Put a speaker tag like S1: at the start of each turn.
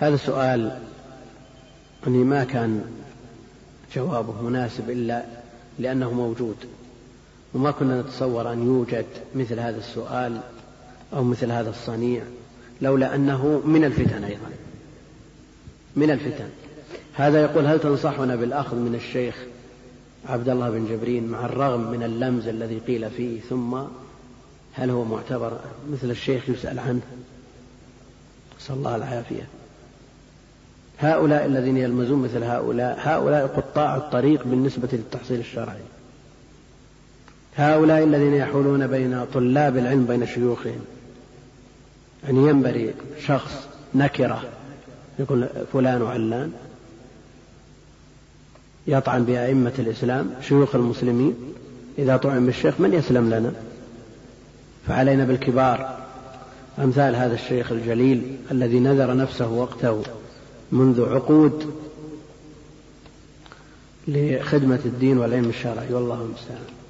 S1: هذا سؤال أني ما كان جوابه مناسب إلا لأنه موجود وما كنا نتصور أن يوجد مثل هذا السؤال أو مثل هذا الصنيع لولا أنه من الفتن أيضا من الفتن. هذا يقول هل تنصحنا بالأخذ من الشيخ عبد الله بن جبرين مع الرغم من اللمز الذي قيل فيه ثم هل هو معتبر مثل الشيخ يسأل عنه؟ نسأل الله العافية. هؤلاء الذين يلمزون مثل هؤلاء هؤلاء قطاع الطريق بالنسبة للتحصيل الشرعي. هؤلاء الذين يحولون بين طلاب العلم بين شيوخهم. يعني ينبغي شخص نكرة يقول فلان وعلان يطعن بأئمة الإسلام شيوخ المسلمين إذا طعن بالشيخ من يسلم لنا؟ فعلينا بالكبار. أمثال هذا الشيخ الجليل الذي نذر نفسه وقته منذ عقود لخدمة الدين والعلم الشرعي. والله المستعان.